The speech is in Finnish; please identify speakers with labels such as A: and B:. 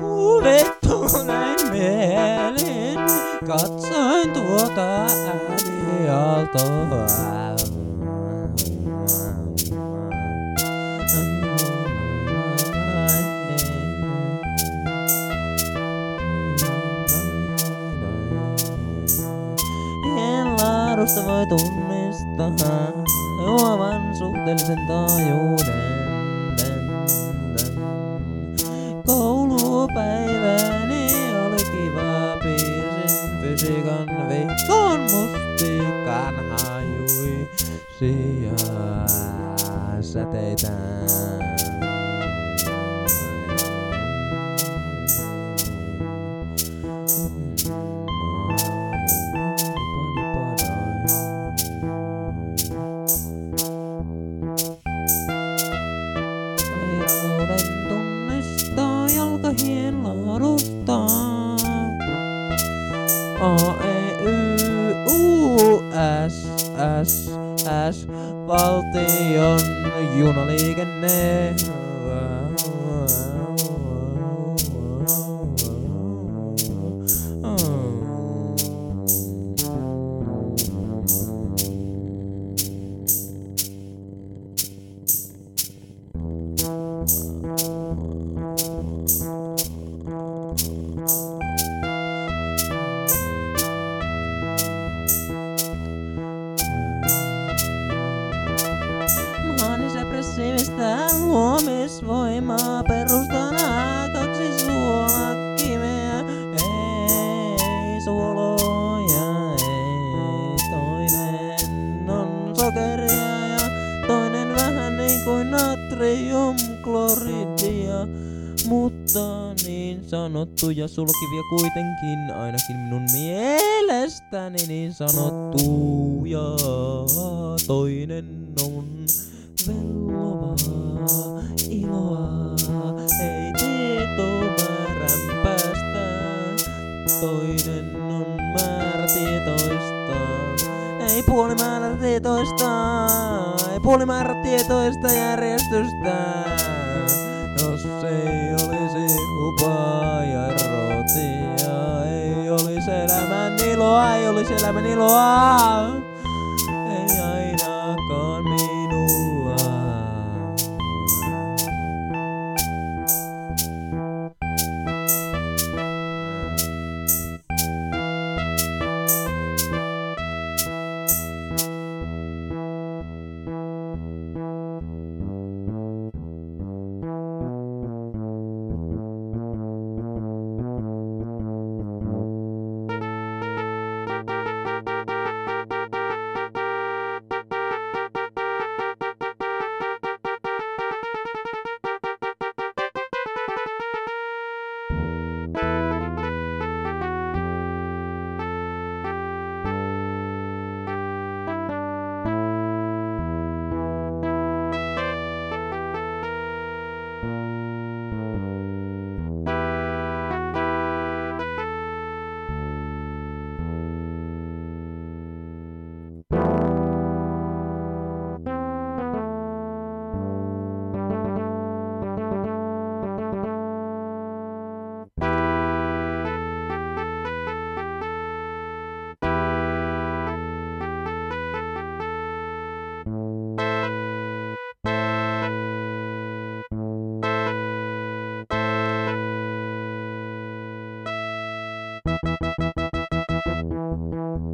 A: Huvettunein mielin katsoin tuota äänialtoa. laadusta voi tunnistaa juovan suhteellisen taajuuden. Koulupäiväni oli kiva, piirsin fysiikan viikon mustikan hajui sijaa säteitään. A, E, Y, U, S, S, S, valtion junaliikenne. Aggressiivista luomisvoimaa perustana kaksi suolakiveä. Ei suoloja, ei toinen on sokeria ja toinen vähän niin kuin natriumkloridia. Mutta niin sanottuja sulkivia kuitenkin, ainakin minun mielestäni niin sanottuja. Toinen on vellovaa iloa, ei tietomäärän päästä. Toinen on määrätietoista, ei puolimäärätietoista, ei puolimäärätietoista järjestystä. Jos ei olisi upaa ja rotia, ei olisi elämän iloa, ei olisi elämän iloa.